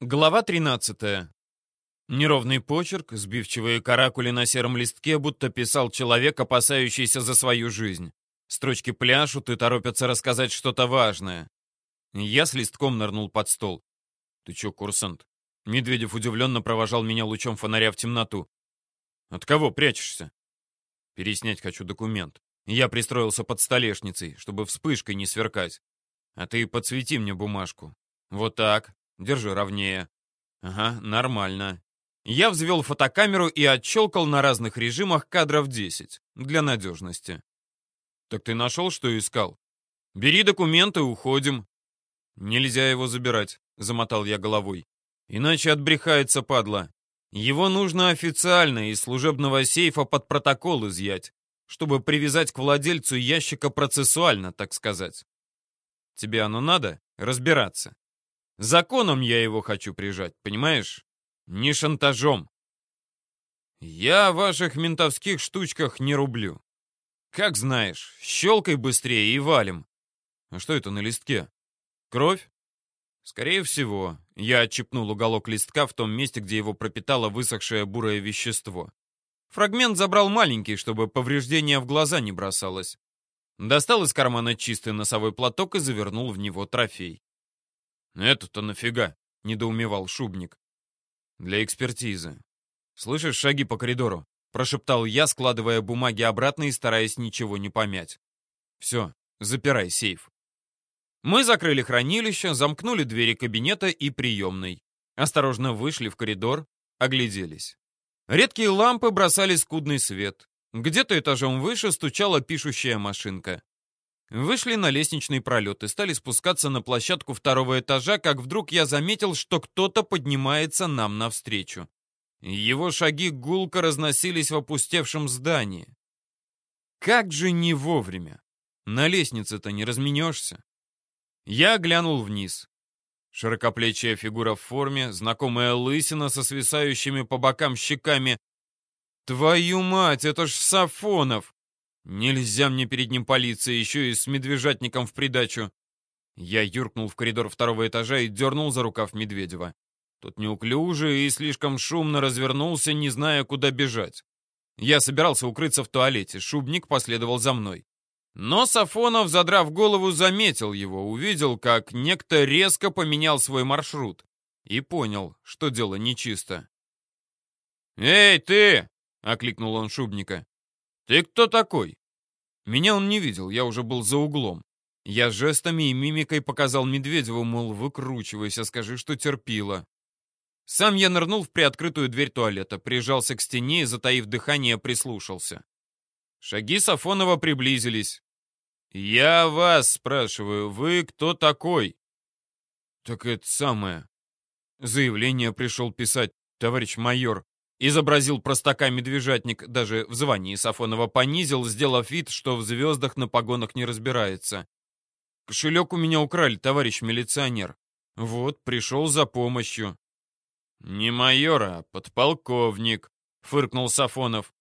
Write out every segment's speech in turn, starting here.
Глава 13. Неровный почерк, сбивчивые каракули на сером листке, будто писал человек, опасающийся за свою жизнь. Строчки пляшут и торопятся рассказать что-то важное. Я с листком нырнул под стол. «Ты чё, курсант?» Медведев удивленно провожал меня лучом фонаря в темноту. «От кого прячешься?» «Переснять хочу документ. Я пристроился под столешницей, чтобы вспышкой не сверкать. А ты подсвети мне бумажку. Вот так. Держи ровнее. Ага, нормально. Я взвел фотокамеру и отщелкал на разных режимах кадров 10. Для надежности. Так ты нашел, что искал? Бери документы, уходим. Нельзя его забирать, замотал я головой. Иначе отбрехается падла. Его нужно официально из служебного сейфа под протокол изъять, чтобы привязать к владельцу ящика процессуально, так сказать. Тебе оно надо? Разбираться. Законом я его хочу прижать, понимаешь? Не шантажом. Я ваших ментовских штучках не рублю. Как знаешь, щелкай быстрее и валим. А что это на листке? Кровь? Скорее всего. Я отчепнул уголок листка в том месте, где его пропитало высохшее бурое вещество. Фрагмент забрал маленький, чтобы повреждение в глаза не бросалось. Достал из кармана чистый носовой платок и завернул в него трофей. «Это-то нафига?» — недоумевал Шубник. «Для экспертизы. Слышишь шаги по коридору?» — прошептал я, складывая бумаги обратно и стараясь ничего не помять. «Все, запирай сейф». Мы закрыли хранилище, замкнули двери кабинета и приемной. Осторожно вышли в коридор, огляделись. Редкие лампы бросали скудный свет. Где-то этажом выше стучала пишущая машинка. Вышли на лестничный пролет и стали спускаться на площадку второго этажа, как вдруг я заметил, что кто-то поднимается нам навстречу. Его шаги гулко разносились в опустевшем здании. Как же не вовремя! На лестнице-то не разменешься. Я глянул вниз. Широкоплечья фигура в форме, знакомая лысина со свисающими по бокам щеками. Твою мать, это ж Сафонов! Нельзя мне перед ним полиция, еще и с медвежатником в придачу. Я юркнул в коридор второго этажа и дернул за рукав Медведева. Тот неуклюже и слишком шумно развернулся, не зная, куда бежать. Я собирался укрыться в туалете, шубник последовал за мной. Но Сафонов, задрав голову, заметил его, увидел, как некто резко поменял свой маршрут и понял, что дело нечисто. «Эй, ты!» — окликнул он шубника. «Ты кто такой?» Меня он не видел, я уже был за углом. Я жестами и мимикой показал Медведеву, мол, выкручивайся, скажи, что терпила. Сам я нырнул в приоткрытую дверь туалета, прижался к стене и, затаив дыхание, прислушался. Шаги Сафонова приблизились. «Я вас спрашиваю, вы кто такой?» «Так это самое. Заявление пришел писать, товарищ майор. Изобразил простака медвежатник, даже в звании Сафонова понизил, сделав вид, что в звездах на погонах не разбирается. Кошелек у меня украли, товарищ милиционер. Вот, пришел за помощью. Не майор, а подполковник, фыркнул Сафонов.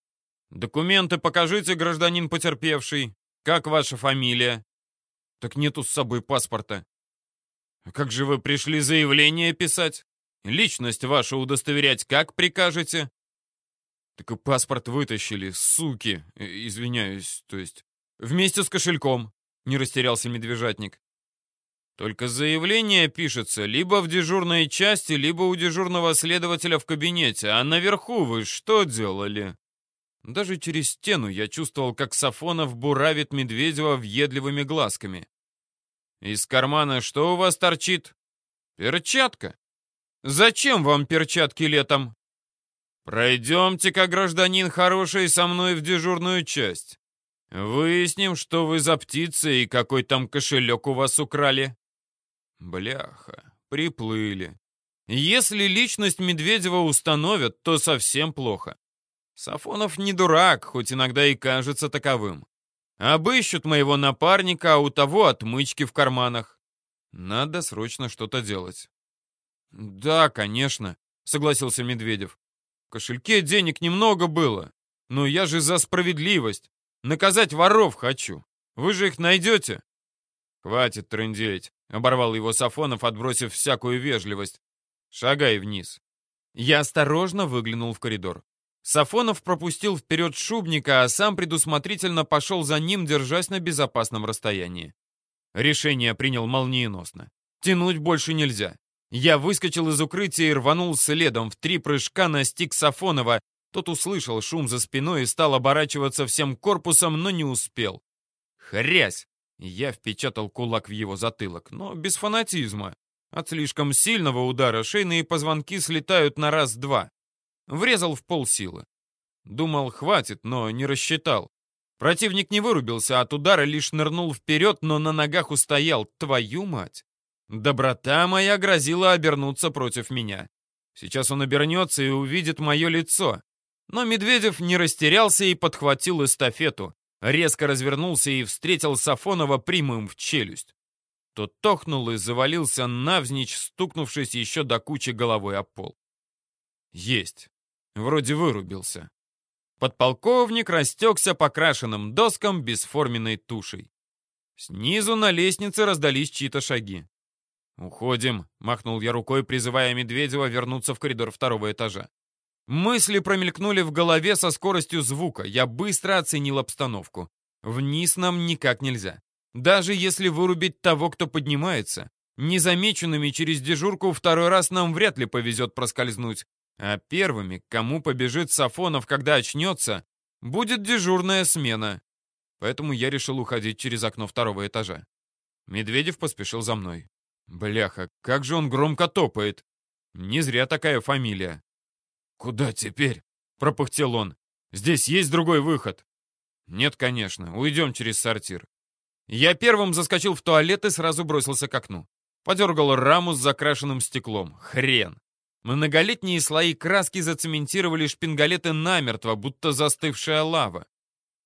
Документы покажите, гражданин потерпевший. Как ваша фамилия? Так нету с собой паспорта. Как же вы пришли заявление писать? Личность вашу удостоверять как прикажете?» «Так и паспорт вытащили, суки. Э, извиняюсь, то есть. Вместе с кошельком», — не растерялся медвежатник. «Только заявление пишется либо в дежурной части, либо у дежурного следователя в кабинете. А наверху вы что делали?» Даже через стену я чувствовал, как Сафонов буравит Медведева въедливыми глазками. «Из кармана что у вас торчит?» «Перчатка. Зачем вам перчатки летом? Пройдемте-ка, гражданин хороший, со мной в дежурную часть. Выясним, что вы за птица и какой там кошелек у вас украли. Бляха, приплыли. Если личность Медведева установят, то совсем плохо. Сафонов не дурак, хоть иногда и кажется таковым. Обыщут моего напарника, а у того отмычки в карманах. Надо срочно что-то делать. «Да, конечно», — согласился Медведев. «В кошельке денег немного было, но я же за справедливость. Наказать воров хочу. Вы же их найдете?» «Хватит трындеть», — оборвал его Сафонов, отбросив всякую вежливость. Шагай вниз. Я осторожно выглянул в коридор. Сафонов пропустил вперед шубника, а сам предусмотрительно пошел за ним, держась на безопасном расстоянии. Решение принял молниеносно. Тянуть больше нельзя. Я выскочил из укрытия и рванул следом. В три прыжка настиг Сафонова. Тот услышал шум за спиной и стал оборачиваться всем корпусом, но не успел. Хрясь! Я впечатал кулак в его затылок, но без фанатизма. От слишком сильного удара шейные позвонки слетают на раз-два. Врезал в полсилы. Думал, хватит, но не рассчитал. Противник не вырубился, от удара лишь нырнул вперед, но на ногах устоял. Твою мать! Доброта моя грозила обернуться против меня. Сейчас он обернется и увидит мое лицо. Но Медведев не растерялся и подхватил эстафету. Резко развернулся и встретил Сафонова прямым в челюсть. Тот тохнул и завалился навзничь, стукнувшись еще до кучи головой о пол. Есть. Вроде вырубился. Подполковник растекся по крашенным доскам бесформенной тушей. Снизу на лестнице раздались чьи-то шаги. «Уходим», — махнул я рукой, призывая Медведева вернуться в коридор второго этажа. Мысли промелькнули в голове со скоростью звука. Я быстро оценил обстановку. Вниз нам никак нельзя. Даже если вырубить того, кто поднимается. Незамеченными через дежурку второй раз нам вряд ли повезет проскользнуть. А первыми, кому побежит Сафонов, когда очнется, будет дежурная смена. Поэтому я решил уходить через окно второго этажа. Медведев поспешил за мной. Бляха, как же он громко топает. Не зря такая фамилия. «Куда теперь?» — пропыхтел он. «Здесь есть другой выход?» «Нет, конечно. Уйдем через сортир». Я первым заскочил в туалет и сразу бросился к окну. Подергал раму с закрашенным стеклом. Хрен. Многолетние слои краски зацементировали шпингалеты намертво, будто застывшая лава.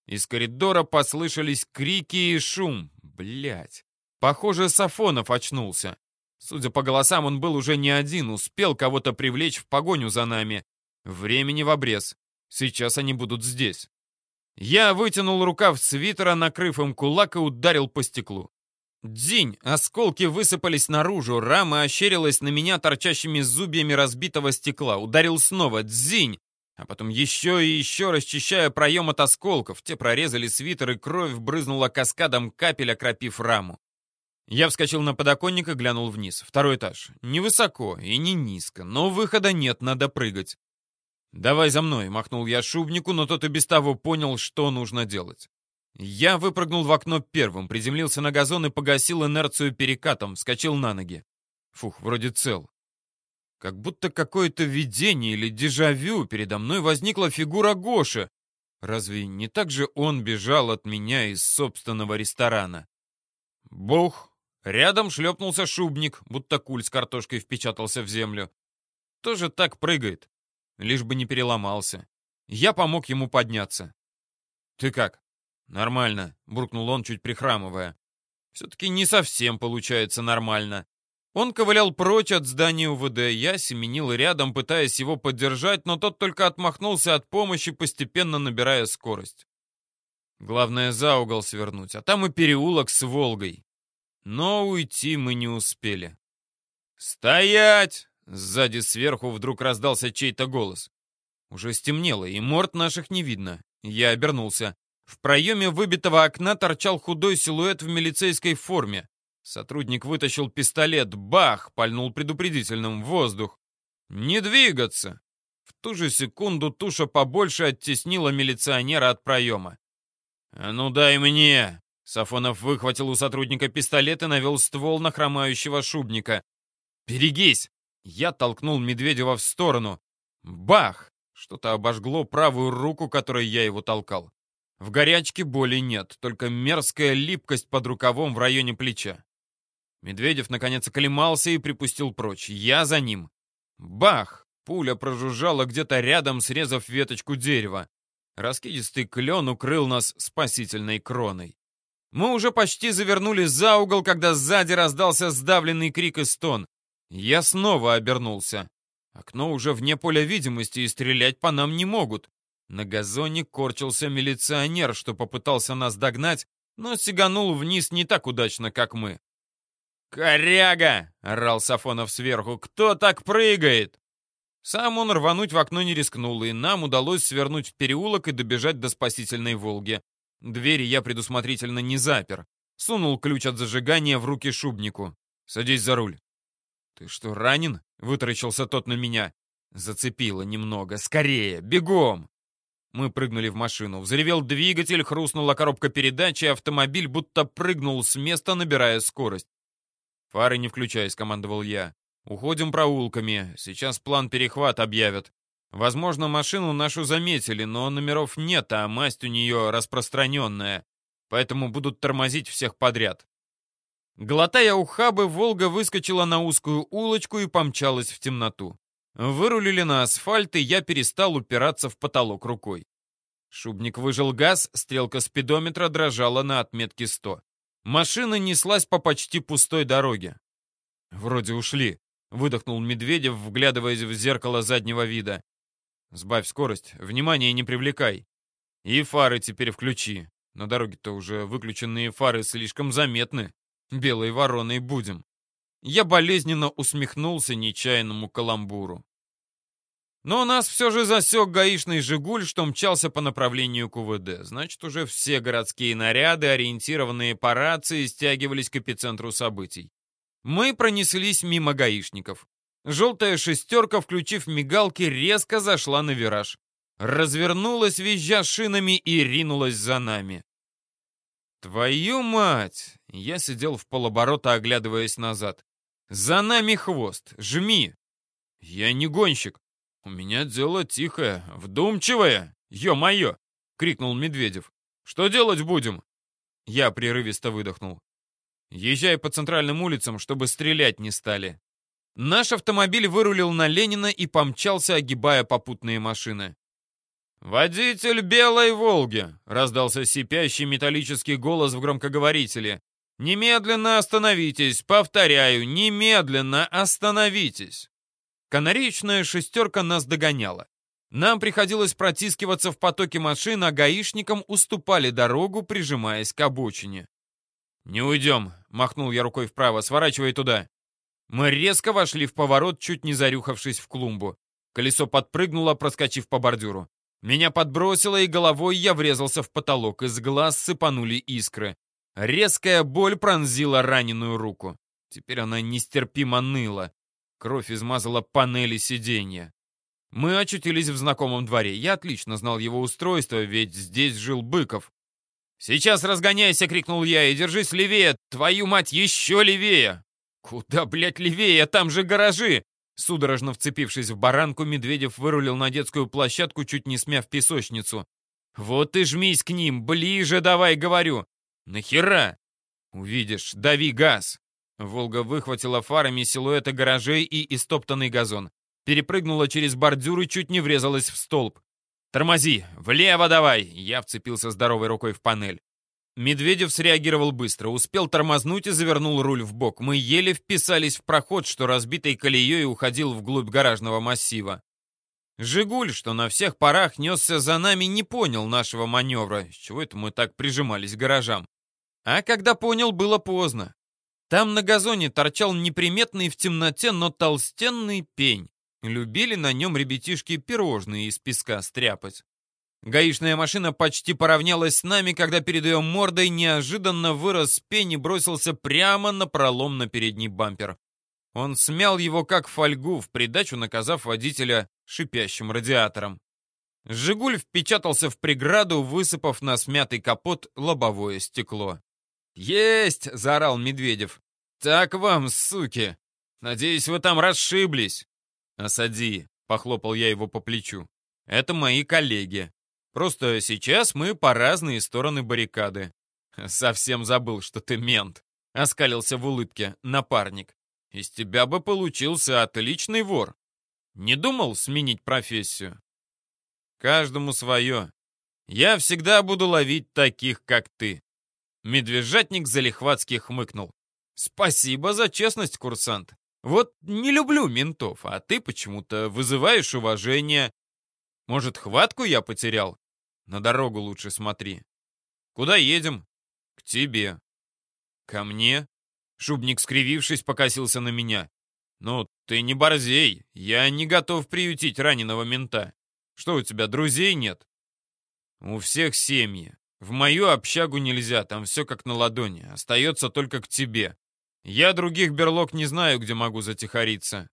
Из коридора послышались крики и шум. Блять. Похоже, Сафонов очнулся. Судя по голосам, он был уже не один, успел кого-то привлечь в погоню за нами. Времени в обрез. Сейчас они будут здесь. Я вытянул рукав свитера, накрыв им кулак и ударил по стеклу. Дзинь! Осколки высыпались наружу, рама ощерилась на меня торчащими зубьями разбитого стекла. Ударил снова. Дзинь! А потом еще и еще, расчищая проем от осколков. Те прорезали свитер, и кровь брызнула каскадом капель, окропив раму. Я вскочил на подоконник и глянул вниз. Второй этаж. Невысоко и не низко, но выхода нет, надо прыгать. «Давай за мной», — махнул я шубнику, но тот и без того понял, что нужно делать. Я выпрыгнул в окно первым, приземлился на газон и погасил инерцию перекатом, вскочил на ноги. Фух, вроде цел. Как будто какое-то видение или дежавю передо мной возникла фигура Гоши. Разве не так же он бежал от меня из собственного ресторана? Бог! Рядом шлепнулся шубник, будто куль с картошкой впечатался в землю. Тоже так прыгает, лишь бы не переломался. Я помог ему подняться. «Ты как?» «Нормально», — буркнул он, чуть прихрамывая. «Все-таки не совсем получается нормально». Он ковылял прочь от здания УВД, я семенил рядом, пытаясь его поддержать, но тот только отмахнулся от помощи, постепенно набирая скорость. Главное, за угол свернуть, а там и переулок с Волгой. Но уйти мы не успели. «Стоять!» — сзади сверху вдруг раздался чей-то голос. Уже стемнело, и морд наших не видно. Я обернулся. В проеме выбитого окна торчал худой силуэт в милицейской форме. Сотрудник вытащил пистолет. Бах! Пальнул предупредительным в воздух. «Не двигаться!» В ту же секунду туша побольше оттеснила милиционера от проема. «А ну дай мне!» Сафонов выхватил у сотрудника пистолет и навел ствол на хромающего шубника. «Берегись!» Я толкнул Медведева в сторону. Бах! Что-то обожгло правую руку, которой я его толкал. В горячке боли нет, только мерзкая липкость под рукавом в районе плеча. Медведев, наконец, оклемался и припустил прочь. Я за ним. Бах! Пуля прожужжала где-то рядом, срезав веточку дерева. Раскидистый клен укрыл нас спасительной кроной. Мы уже почти завернули за угол, когда сзади раздался сдавленный крик и стон. Я снова обернулся. Окно уже вне поля видимости, и стрелять по нам не могут. На газоне корчился милиционер, что попытался нас догнать, но сиганул вниз не так удачно, как мы. «Коряга!» — орал Сафонов сверху. «Кто так прыгает?» Сам он рвануть в окно не рискнул, и нам удалось свернуть в переулок и добежать до спасительной «Волги». Двери я предусмотрительно не запер. Сунул ключ от зажигания в руки шубнику. «Садись за руль». «Ты что, ранен?» — вытаращился тот на меня. Зацепило немного. «Скорее! Бегом!» Мы прыгнули в машину. Взревел двигатель, хрустнула коробка передач, и автомобиль будто прыгнул с места, набирая скорость. «Фары не включай», — скомандовал я. «Уходим проулками. Сейчас план перехват объявят. Возможно, машину нашу заметили, но номеров нет, а масть у нее распространенная. Поэтому будут тормозить всех подряд». Глотая ухабы, «Волга» выскочила на узкую улочку и помчалась в темноту. Вырулили на асфальт, и я перестал упираться в потолок рукой. Шубник выжил газ, стрелка спидометра дрожала на отметке 100. Машина неслась по почти пустой дороге. «Вроде ушли», — выдохнул Медведев, вглядываясь в зеркало заднего вида. «Сбавь скорость, внимание не привлекай. И фары теперь включи. На дороге-то уже выключенные фары слишком заметны. Белой вороной будем». Я болезненно усмехнулся нечаянному каламбуру. Но нас все же засек гаишный «Жигуль», что мчался по направлению к УВД. Значит, уже все городские наряды, ориентированные по рации, стягивались к эпицентру событий. Мы пронеслись мимо гаишников. Желтая шестерка, включив мигалки, резко зашла на вираж. Развернулась, визжа шинами, и ринулась за нами. «Твою мать!» Я сидел в полоборота, оглядываясь назад. «За нами хвост! Жми!» «Я не гонщик. У меня дело тихое, вдумчивое. Ё-моё!» — крикнул Медведев. «Что делать будем?» Я прерывисто выдохнул. «Езжай по центральным улицам, чтобы стрелять не стали». Наш автомобиль вырулил на Ленина и помчался, огибая попутные машины. «Водитель белой «Волги», — раздался сипящий металлический голос в громкоговорителе. «Немедленно остановитесь! Повторяю, немедленно остановитесь!» Канареечная шестерка нас догоняла. Нам приходилось протискиваться в потоке машин, а гаишникам уступали дорогу, прижимаясь к обочине. «Не уйдем», — махнул я рукой вправо, — «сворачивай туда». Мы резко вошли в поворот, чуть не зарюхавшись в клумбу. Колесо подпрыгнуло, проскочив по бордюру. Меня подбросило, и головой я врезался в потолок, из глаз сыпанули искры. Резкая боль пронзила раненую руку. Теперь она нестерпимо ныла. Кровь измазала панели сиденья. Мы очутились в знакомом дворе. Я отлично знал его устройство, ведь здесь жил Быков. «Сейчас разгоняйся!» — крикнул я. «И держись левее! Твою мать, еще левее!» «Куда, блядь, левее? Там же гаражи!» Судорожно вцепившись в баранку, Медведев вырулил на детскую площадку, чуть не смяв песочницу. «Вот и жмись к ним! Ближе давай, говорю!» «Нахера?» «Увидишь, дави газ!» Волга выхватила фарами силуэты гаражей и истоптанный газон. Перепрыгнула через бордюр и чуть не врезалась в столб. «Тормози! Влево давай!» Я вцепился здоровой рукой в панель. Медведев среагировал быстро, успел тормознуть и завернул руль в бок. Мы еле вписались в проход, что разбитой колеей уходил вглубь гаражного массива. «Жигуль», что на всех парах несся за нами, не понял нашего маневра, с чего это мы так прижимались к гаражам. А когда понял, было поздно. Там на газоне торчал неприметный в темноте, но толстенный пень. Любили на нем ребятишки пирожные из песка стряпать. Гаишная машина почти поравнялась с нами, когда перед ее мордой неожиданно вырос пень и бросился прямо на пролом на передний бампер. Он смял его как фольгу, в придачу наказав водителя шипящим радиатором. «Жигуль» впечатался в преграду, высыпав на смятый капот лобовое стекло. «Есть!» — заорал Медведев. «Так вам, суки! Надеюсь, вы там расшиблись!» «Осади!» — похлопал я его по плечу. «Это мои коллеги. Просто сейчас мы по разные стороны баррикады». «Совсем забыл, что ты мент», — оскалился в улыбке напарник. «Из тебя бы получился отличный вор. Не думал сменить профессию?» «Каждому свое. Я всегда буду ловить таких, как ты». Медвежатник залихватски хмыкнул. «Спасибо за честность, курсант. Вот не люблю ментов, а ты почему-то вызываешь уважение. Может, хватку я потерял? На дорогу лучше смотри. Куда едем? К тебе. Ко мне? Шубник, скривившись, покосился на меня. «Ну, ты не борзей. Я не готов приютить раненого мента. Что, у тебя друзей нет?» «У всех семьи. В мою общагу нельзя, там все как на ладони. Остается только к тебе. Я других берлог не знаю, где могу затихариться».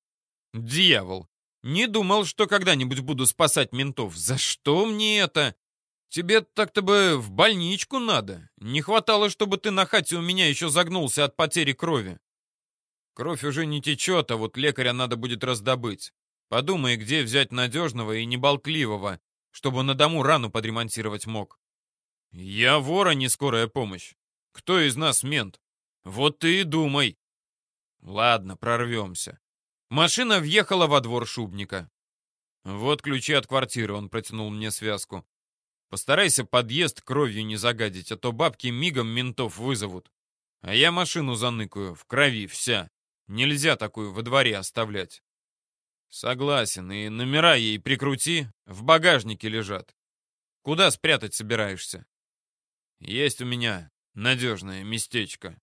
«Дьявол! Не думал, что когда-нибудь буду спасать ментов. За что мне это? Тебе так-то бы в больничку надо. Не хватало, чтобы ты на хате у меня еще загнулся от потери крови. Кровь уже не течет, а вот лекаря надо будет раздобыть. Подумай, где взять надежного и неболтливого, чтобы на дому рану подремонтировать мог. Я вора, не скорая помощь. Кто из нас мент? Вот ты и думай. Ладно, прорвемся. Машина въехала во двор шубника. Вот ключи от квартиры, он протянул мне связку. Постарайся подъезд кровью не загадить, а то бабки мигом ментов вызовут. А я машину заныкаю, в крови вся. Нельзя такую во дворе оставлять. Согласен, и номера ей прикрути, в багажнике лежат. Куда спрятать собираешься? Есть у меня надежное местечко.